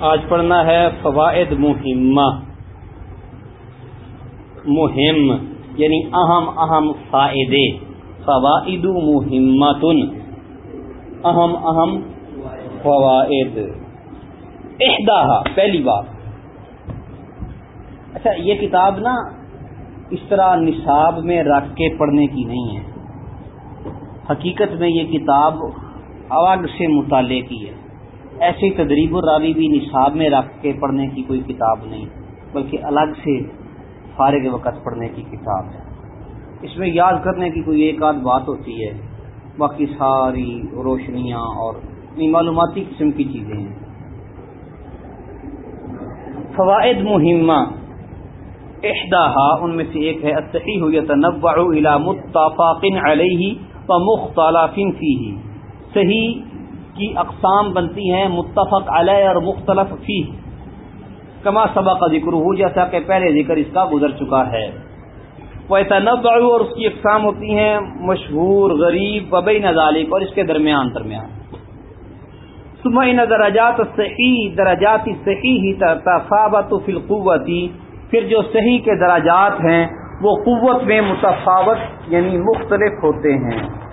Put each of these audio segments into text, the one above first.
آج پڑھنا ہے فوائد مہمہ۔ مہم یعنی اہم اہم فائدے۔ فوائد مہمتن۔ اہم اہم فوائد۔ احدہ پہلی بات۔ اچھا یہ کتاب نا اس طرح نصاب میں رکھ کے پڑھنے کی نہیں ہے۔ حقیقت میں یہ کتاب الگ سے مطالعے کی ہے۔ ایسے تدریب الراوی بھی نصاب میں رکھ کے پڑھنے کی کوئی کتاب نہیں، بلکہ الگ سے فارغ وقت پڑھنے کی کتاب ہے۔ اس میں یاد کرنے کی کوئی ایک آدھ بات ہوتی ہے۔ باقی ساری روشنیاں اور معلوماتی قسم کی چیزیں ہیں۔ فوائد مہمہ احداہا، ان میں سے ایک ہے، الصحیح یتنوع الى متفاق علیہ و مختلف فیہ۔ صحیح کی اقسام بنتی ہیں، متفق علیہ اور مختلف فی کما سبق ذکر ہو جیسا کہ پہلے ذکر اس کا گزر چکا ہے۔ وہ تنوع اور اس کی اقسام ہوتی ہیں، مشہور، غریب وبئی نظالق اور اس کے درمیان درمیان۔ سمعین درجات صحیح درجات صحیح تفاوت فی القوتی پھر جو صحیح کے دراجات ہیں، وہ قوت میں متفاوت یعنی مختلف ہوتے ہیں۔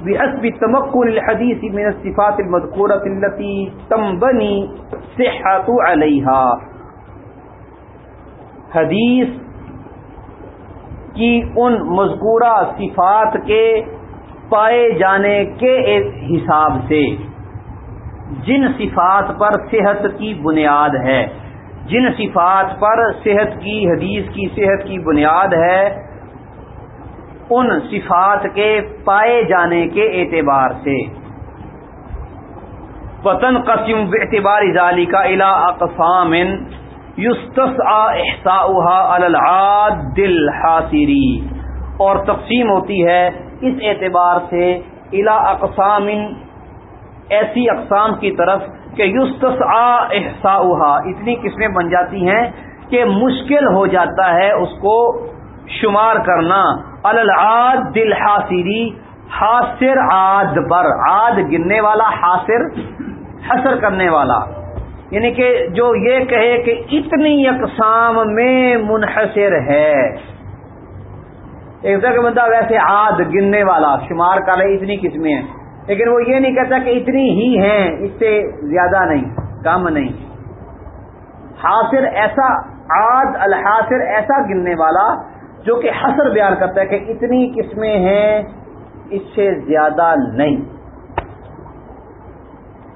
بحسب تمکن الحدیث من الصفات المذکورة التي تنبنی صحت علیہا حدیث کی ان مذکورہ صفات کے پائے جانے کے حساب سے، جن صفات پر صحت کی بنیاد ہے، جن صفات پر صحت کی، حدیث کی صحت کی بنیاد ہے ان صفات کے پائے جانے کے اعتبار سے۔ پتن قسم اعتبار ظالی کا الا اقسام یوستس احسا العاد دل حاصری اور تقسیم ہوتی ہے اس اعتبار سے الا اقسام ایسی اقسام کی طرف کہ یوستس احسا اتنی قسمیں بن جاتی ہیں کہ مشکل ہو جاتا ہے اس کو شمار کرنا۔ العاد دل حاصری حاصر عاد پر عاد گننے والا، حاصر حسر کرنے والا۔ یعنی کہ جو یہ کہے کہ اتنی اقسام میں منحصر ہے۔ ایک طرح بندہ ویسے عاد گننے والا، شمار کر رہے اتنی قسمیں ہیں۔ لیکن وہ یہ نہیں کہتا کہ اتنی ہی ہیں، اس سے زیادہ نہیں، کم نہیں۔ حاصر ایسا آد الحاصر ایسا گننے والا جو کہ حسر بیان کرتا ہے کہ اتنی قسمیں ہیں، اس سے زیادہ نہیں۔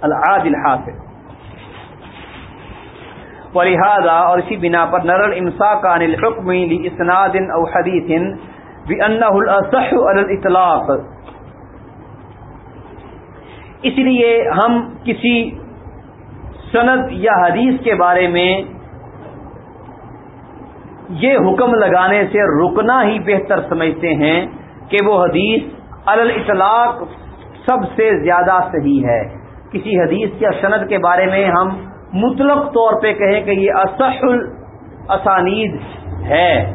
العاد الحاصر ولہذا اور اسی بنا پر نرل امسا کا انل حکم اسناد او حدیث بھی الاصح على الاطلاق اس لیے ہم کسی سند یا حدیث کے بارے میں یہ حکم لگانے سے رکنا ہی بہتر سمجھتے ہیں کہ وہ حدیث الاطلاق سب سے زیادہ صحیح ہے۔ کسی حدیث یا سند کے بارے میں ہم مطلق طور پہ کہیں کہ یہ اصح الاسانید ہے۔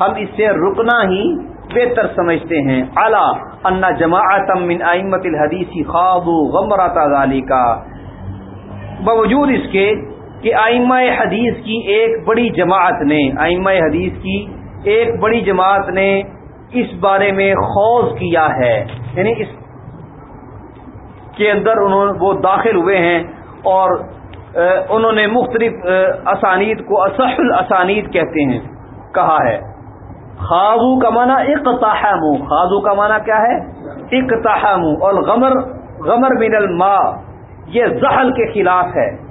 ہم اس سے رکنا ہی بہتر سمجھتے ہیں۔ اعلی ان جماعت من ائمت الحدیث خواب غمرات کا باوجود اس کے کہ آئمہ حدیث کی ایک بڑی جماعت نے آئمہ حدیث کی ایک بڑی جماعت نے اس بارے میں خوض کیا ہے۔ یعنی اس کے اندر انہوں وہ داخل ہوئے ہیں اور انہوں نے مختلف اسانید کو اصح الاسانید کہتے ہیں، کہا ہے۔ خاضو کا معنی اقتحم خاضو کا معنی کیا ہے؟ اقتحم اور غمر غمر من الماء، یہ زحل کے خلاف ہے۔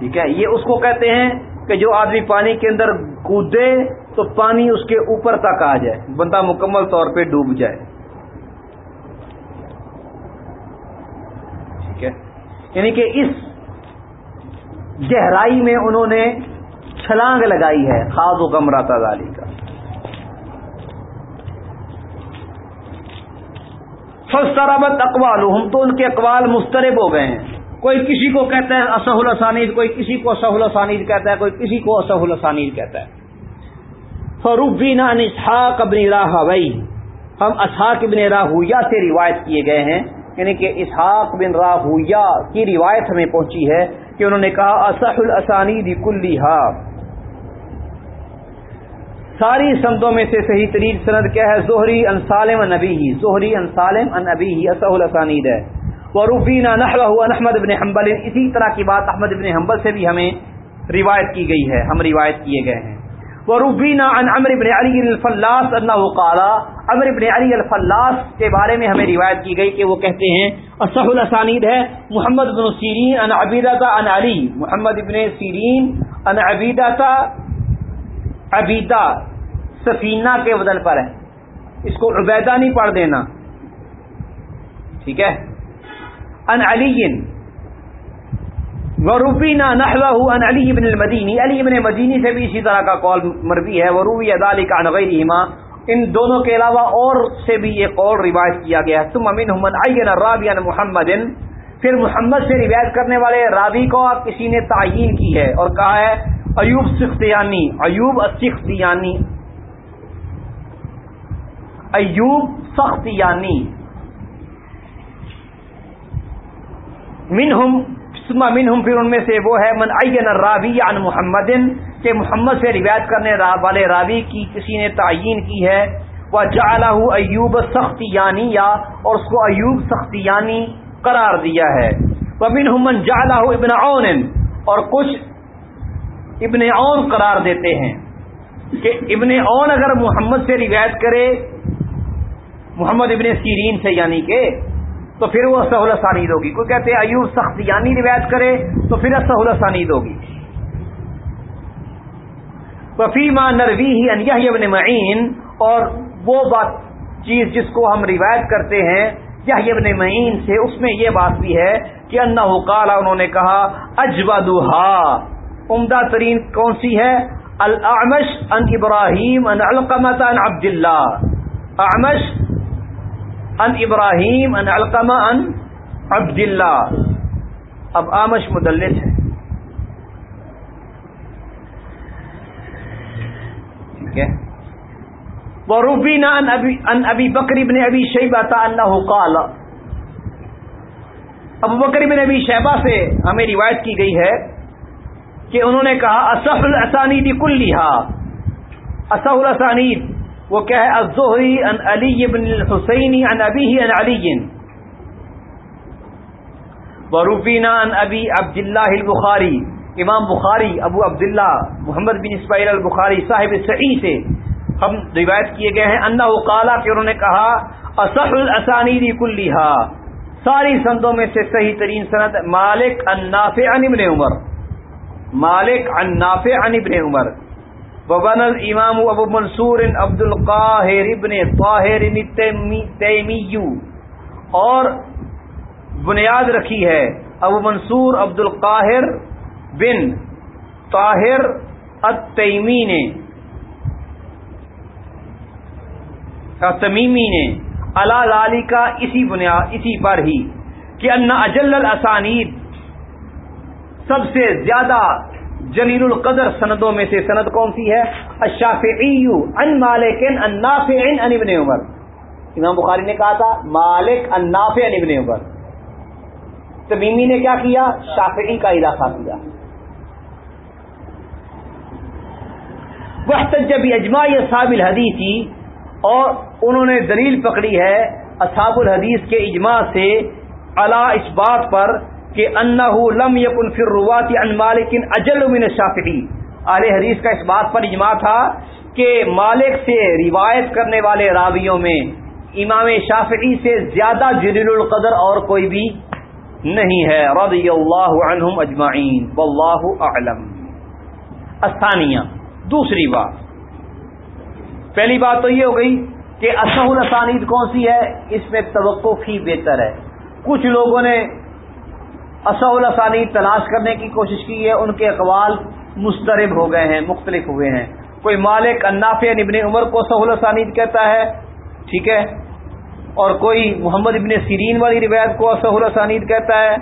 ٹھیک ہے؟ یہ اس کو کہتے ہیں کہ جو آدمی پانی کے اندر کودے تو پانی اس کے اوپر تک آ جائے، بندہ مکمل طور پہ ڈوب جائے۔ ٹھیک ہے؟ یعنی کہ اس گہرائی میں انہوں نے چھلانگ لگائی ہے خاص و کمرا تالی کا۔ فسربت اقوال ہم تو ان کے اقوال مسترب ہو گئے ہیں۔ کوئی کسی کو کہتا ہے اسح السانید کوئی کسی کو اسح السانید کہتا ہے، کوئی کسی کو اسح السانید کہتا ہے۔ فروبینا اسحاق ابن راہ وئی ہم اسحاق ابن راہویا سے روایت کیے گئے ہیں یعنی کہ اسحاق بن راہویا کی روایت ہمیں پہنچی ہے کہ انہوں نے کہا اصح الاسانی کلی ساری سندوں میں سے صحیح ترین سند کیا ہے؟ زہری انسالم نبی ہی زہری انسالم ان ابی ہی اصح الاسانید ہے۔ وہ روبینہ احمد ابن حنبل۔ اسی طرح کی بات احمد ابن حنبل سے بھی ہمیں روایت کی گئی ہے، ہم روایت کیے گئے ہیں۔ وروبینہ ان امر ابن علی الفلاس اللہ قالا امر ابن علی الفلاس کے بارے میں ہمیں روایت کی گئی کہ وہ کہتے ہیں اصح الاسانید ہے، محمد بن سیرین ان عبیدہ ان علی محمد ابن سیرین ان عبیدہ عبیدہ سفینہ کے بدل پر ہے۔ اس کو عبیدہ نہیں پڑھ دینا۔ ٹھیک ہے؟ ان علی وروبینہ نحلہ ان علی ابن المدینی علی ابن مدینی سے بھی اسی طرح کا قول مربی ہے. وروبی ادالی کا نغیرہما ان دونوں کے علاوہ اور سے بھی یہ قول روایت کیا گیا ہے. تم امین محمد رابی محمد. پھر محمد سے روایت کرنے والے رابی کو کسی نے تعین کی ہے اور کہا ہے، ایوب سختیانی ایوب سختیانی ایوب سختیانی. منہم منہم، پھر ان میں سے وہ ہے، من عین الرابی عن محمد کہ محمد سے روایت کرنے والے راوی کی کسی نے تعین کی ہے۔ وہ جالہ ایوب سختی یعنی یا اور اس کو ایوب سختی یعنی قرار دیا ہے۔ وہ منہمن جالہ ابن اون اور کچھ ابن اون قرار دیتے ہیں۔ کہ ابن اون اگر محمد سے روایت کرے، محمد ابن سیرین سے یعنی کہ تو پھر وہ سہولت سانید ہوگی۔ کوئی کہتے ہیں ایوب سخت یعنی روایت کرے تو پھر سہولت سانید ہوگی۔ وفیما نروی ہی ابن معین، اور وہ بات چیز جس کو ہم روایت کرتے ہیں یہ ابن معین سے، اس میں یہ بات بھی ہے کہ انا کالا انہوں نے کہا اجبا عمدہ ترین کون سی ہے؟ الامش ان ابراہیم، ان القمت ان عبد اللہ اعمش ان ابراہیم ان القمہ ان عبد اللہ اب آمش مدلس ہے۔ ٹھیک ہے۔ وہ روبینا ان ابی بکری بن ابی شیبہ تھا اللہ قال۔ ابو بکری بن ابی شیبہ سے ہمیں روایت کی گئی ہے کہ انہوں نے کہا اصح الاسانید کلیہا اصح الاسانید وہ کیا ہے، الزہری ان علی بن الحسینی ان ابی ان علی. وروبینا ان ابی عبد اللہ البخاری. امام بخاری، ابو عبداللہ، محمد بن اسماعیل البخاری صاحب سعی سے ہم روایت کیے گئے ہیں انا کالا کہ انہوں نے کہا، اصح الاسانیدی کلیہا ساری سندوں میں سے صحیح ترین سند مالک النافع عن ابن عمر. مالک النافع عن ابن عمر. وبن الامام ابو منصور عبد القاہر ابن طاہر تیمی اور بنیاد رکھی ہے ابو منصور عبد القاہر بن طاہر التیمی نے۔ تمیمی نے۔ اللہ لالی کا اسی بنیاد اسی پر ہی کہ ان اجل الاسانید سب سے زیادہ جلیل القدر سندوں میں سے سند کون سی ہے؟ اشافعی ان مالک ان ان ابن عمر۔ امام بخاری نے کہا تھا، مالک ان ان ابن عمر۔ تمیمی نے کیا کیا؟ شافعی کا علاقہ کیا۔ وہ جب اجماع اصحاب الحدیثی اور انہوں نے دلیل پکڑی ہے اصحاب الحدیث کے اجماع سے اللہ اس بات پر کہ انہ لم یقن فر رواتی ان مالک اجل من شافعی اہل حدیث کا اس بات پر اجماع تھا کہ مالک سے روایت کرنے والے راویوں میں امام شافعی سے زیادہ جلیل القدر اور کوئی بھی نہیں ہے۔ رضی اللہ عنہم اجمعین۔ واللہ اعلم۔ استانیہ۔ دوسری بات۔ پہلی بات تو یہ ہو گئی کہ اصح الاسانید کون سی ہے؟ اس میں توقع ہی بہتر ہے۔ کچھ لوگوں نے اصح الاسانید تلاش کرنے کی کوشش کی ہے، ان کے اقوال مسترب ہو گئے ہیں، مختلف ہوئے ہیں۔ کوئی مالک انافع یعنی ابن عمر کو اصح الاسانید کہتا ہے، ٹھیک ہے۔ اور کوئی محمد ابن سیرین والی روایت کو اصح الاسانید کہتا ہے،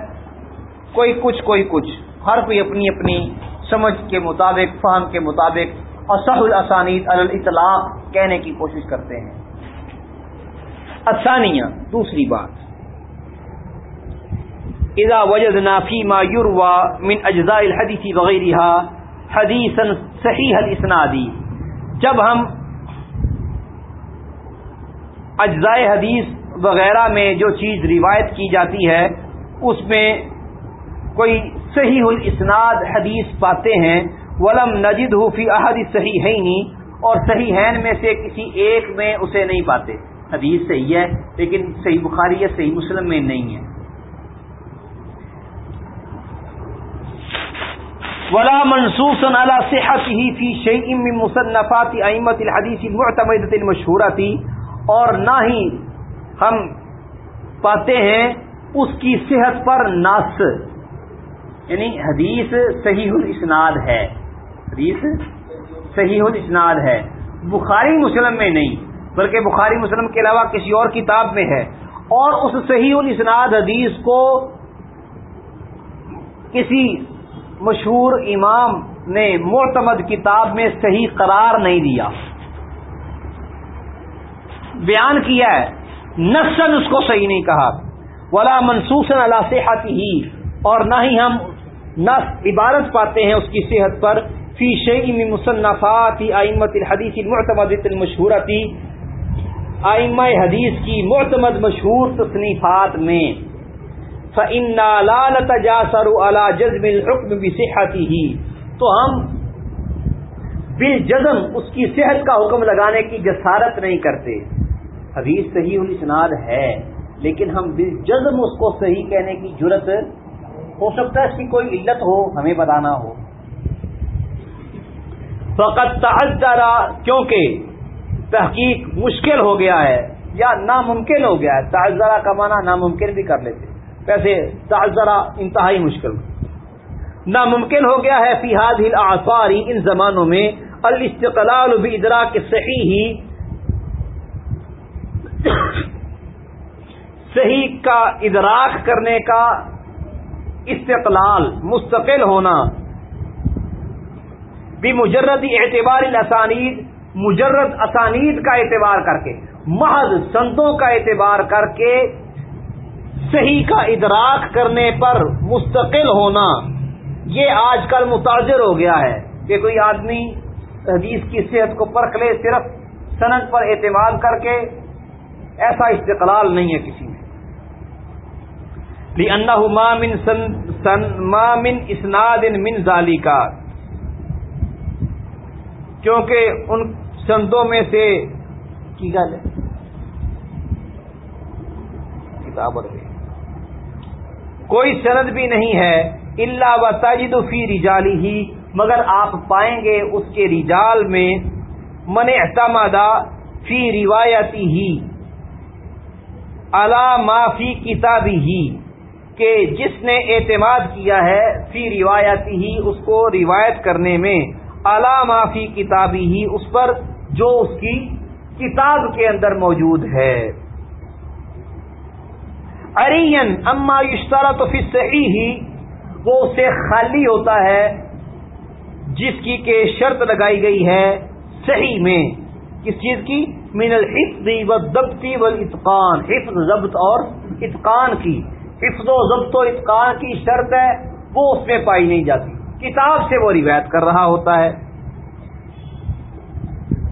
کوئی کچھ کوئی کچھ۔ ہر کوئی اپنی اپنی سمجھ کے مطابق، فہم کے مطابق اصح الاسانید الاطلاق کہنے کی کوشش کرتے ہیں۔ آسانیاں دوسری بات۔ اذا وجدنا فيما يروى من اجزاء الحديث وغيرها حدیث صحیح الاسنادی جب ہم اجزائے حدیث وغیرہ میں جو چیز روایت کی جاتی ہے، اس میں کوئی صحیح الاسناد حدیث پاتے ہیں۔ ولم نجد فی احد صحیح ہے نہیں اور صحیح ہین میں سے کسی ایک میں اسے نہیں پاتے۔ حدیث صحیح ہے، لیکن صحیح بخاری یا صحیح مسلم میں نہیں ہے۔ ولا منصوصا على صحته في شيء من مصنفات ائمه الحديث المعتمده المشهوره اور نہ ہی ہم پاتے ہیں اس کی صحت پر نص. یعنی حدیث صحیح الاسناد ہے. حدیث صحیح الاسناد ہے. بخاری مسلم میں نہیں، بلکہ بخاری مسلم کے علاوہ کسی اور کتاب میں ہے. اور اس صحیح الاسناد حدیث کو کسی مشہور امام نے معتمد کتاب میں صحیح قرار نہیں دیا۔ بیان کیا ہے۔ نسن اس کو صحیح نہیں کہا۔ ولا منسوخ اللہ صحت ہی اور نہ ہی ہم نس عبارت پاتے ہیں اس کی صحت پر۔ فی شعی مصنفات آئمت الحدیث المعتمد المشہورتی آئمہ حدیث کی معتمد مشہور تصنیفات میں جزم الحکم بصحتی ہی تو ہم بل جزم اس کی صحت کا حکم لگانے کی جسارت نہیں کرتے۔ حدیث صحیح الاسناد ہے، لیکن ہم بل جزم اس کو صحیح کہنے کی ضرورت ہو سکتا ہے اس کی کوئی علت ہو، ہمیں بتانا ہو۔ فقط تعذرا کیونکہ تحقیق مشکل ہو گیا ہے یا ناممکن ہو گیا ہے۔ تعذرا کا معنی ناممکن بھی کر لیتے۔ ویسے ذرا انتہائی مشکل۔ ناممکن ہو گیا ہے فیحاد ہل آساری ان زمانوں میں الاستقلال بھی کے صحیح ہی صحیح کا ادراک کرنے کا استقلال مستقل ہونا۔ بھی مجرد اعتبار الاسانید، مجرد اسانید کا اعتبار کر کے، محض سنتوں کا اعتبار کر کے صحیح کا ادراک کرنے پر مستقل ہونا یہ آج کل متاثر ہو گیا ہے کہ کوئی آدمی حدیث کی صحت کو پرکھ لے صرف صنعت پر اعتماد کر کے ایسا استقلال نہیں ہے کسی میں۔ مامن سن مامن اسناد من ظالی کا کیونکہ ان سنتوں میں سے کی گل ہے؟ کتاب اور کوئی سند بھی نہیں ہے اللہ و تاجد فی رجالی ہی مگر آپ پائیں گے اس کے رجال میں، من احتماد فی روایتی ہی ما فی کتابی ہی کہ جس نے اعتماد کیا ہے فی روایتی ہی اس کو روایت کرنے میں ما فی کتابی ہی اس پر جو اس کی کتاب کے اندر موجود ہے۔ ارین اما اشتارا تو پھر صحیح ہی وہ اسے خالی ہوتا ہے، جس کی کہ شرط لگائی گئی ہے صحیح میں۔ کس چیز کی؟ من الحفظ و ضبطی و اتقان حفظ، ضبط اور اتقان کی۔ حفظ و ضبط و اتقان کی شرط ہے، وہ اس میں پائی نہیں جاتی۔ کتاب سے وہ روایت کر رہا ہوتا ہے۔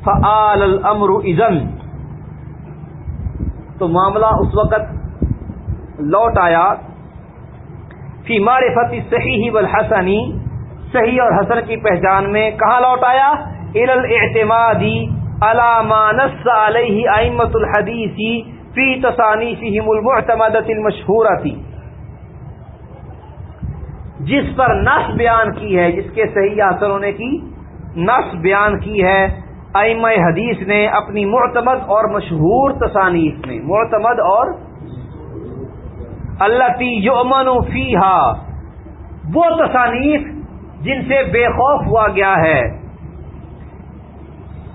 فعال الامر ازن تو معاملہ اس وقت لوٹ آیا، فی معرفت صحیح والحسنی، صحیح اور حسن کی پہچان میں کہاں لوٹ آیا؟ ار الاعتمادی علامہ نص علیہ ائمت الحدیثی فی تصانی فیم المعتمدت المشہور تھی جس پر نس بیان کی ہے، جس کے صحیح حاصل ہونے کی نس بیان کی ہے، ائمہ حدیث نے اپنی معتمد اور مشہور تصانیف میں، معتمد اور اللہ تی یومن فی وہ تصانیف جن سے بے خوف ہوا گیا ہے۔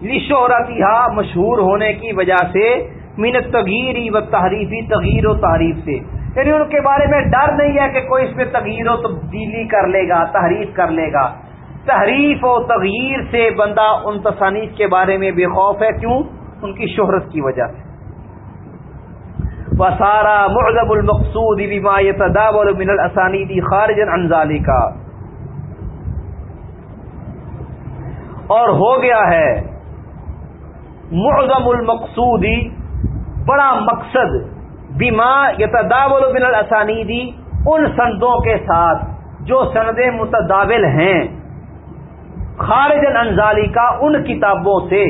نشورتی مشہور ہونے کی وجہ سے مینت تغیری و تحریفی تغیر و تعریف سے۔ یعنی ان کے بارے میں ڈر نہیں ہے کہ کوئی اس میں تغیر و تبدیلی کر لے گا، تحریف کر لے گا۔ تحریف و تغیر سے بندہ ان تصانیف کے بارے میں بے خوف ہے، کیوں؟ ان کی شہرت کی وجہ سے۔ وسارا معذب المقصود بما يتداول من الاسانید خارج عن ذلك. اور ہو گیا ہے، معظم المقصودی بڑا مقصد بیما یتداول من الاسانیدی ان سندوں کے ساتھ، جو سند متداول ہیں خارج انزالی کا ان کتابوں سے۔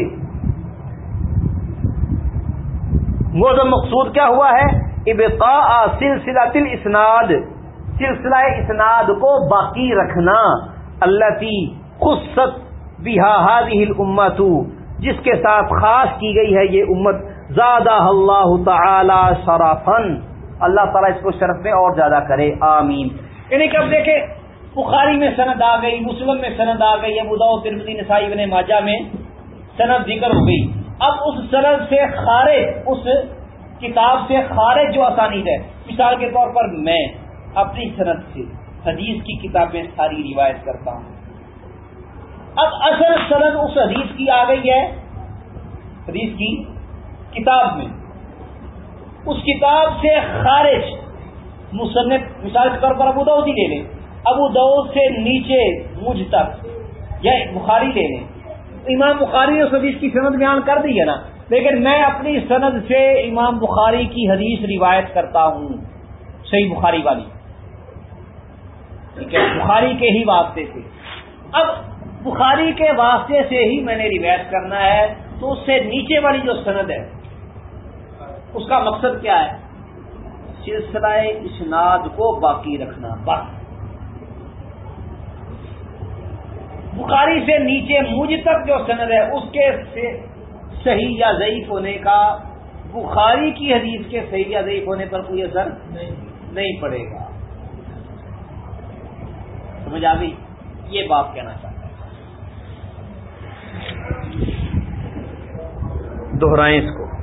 موزم مقصود کیا ہوا ہے؟ ابقاء سلسلہ تل اسناد، سلسلہ اسناد کو باقی رکھنا اللہ کی خصت بحاظ امت جس کے ساتھ خاص کی گئی ہے یہ امت زیادہ اللہ تعالی شرافن اللہ تعالیٰ اس کو شرف میں اور زیادہ کرے، آمین۔ یعنی کہ اب دیکھیں، بخاری میں سند آ گئی، مسلم میں سند آ گئی، ابو داؤ نسائی، ابن ماجہ میں سند ذکر ہو گئی۔ اب اس سند سے خارج، اس کتاب سے خارج جو آسانی ہے، مثال کے طور پر میں اپنی سند سے، حدیث کی کتابیں ساری روایت کرتا ہوں۔ اب اصل سند اس حدیث کی آ گئی ہے، حدیث کی کتاب میں۔ اس کتاب سے خارج مصنف، مثال کے طور پر ابو دعود ہی لے لیں۔ ابو دعود سے نیچے مجھ تک یا یعنی بخاری لے لیں۔ امام بخاری نے اس حدیث کی سند بیان کر دی ہے نا۔ لیکن میں اپنی سند سے امام بخاری کی حدیث روایت کرتا ہوں۔ صحیح بخاری والی۔ ٹھیک ہے، بخاری کے ہی واسطے سے۔ اب بخاری کے واسطے سے ہی میں نے روایت کرنا ہے، تو اس سے نیچے والی جو سند ہے، اس کا مقصد کیا ہے؟ سلسلہ اسناد کو باقی رکھنا۔ بس بخاری سے نیچے مجھ تک جو سند ہے اس کے صحیح یا ضعیف ہونے کا بخاری کی حدیث کے صحیح یا ضعیف ہونے پر کوئی اثر نہیں۔ پڑے گا۔ سمجھ آ گئی؟ یہ بات کہنا چاہتا ہے دوہرائیں اس کو۔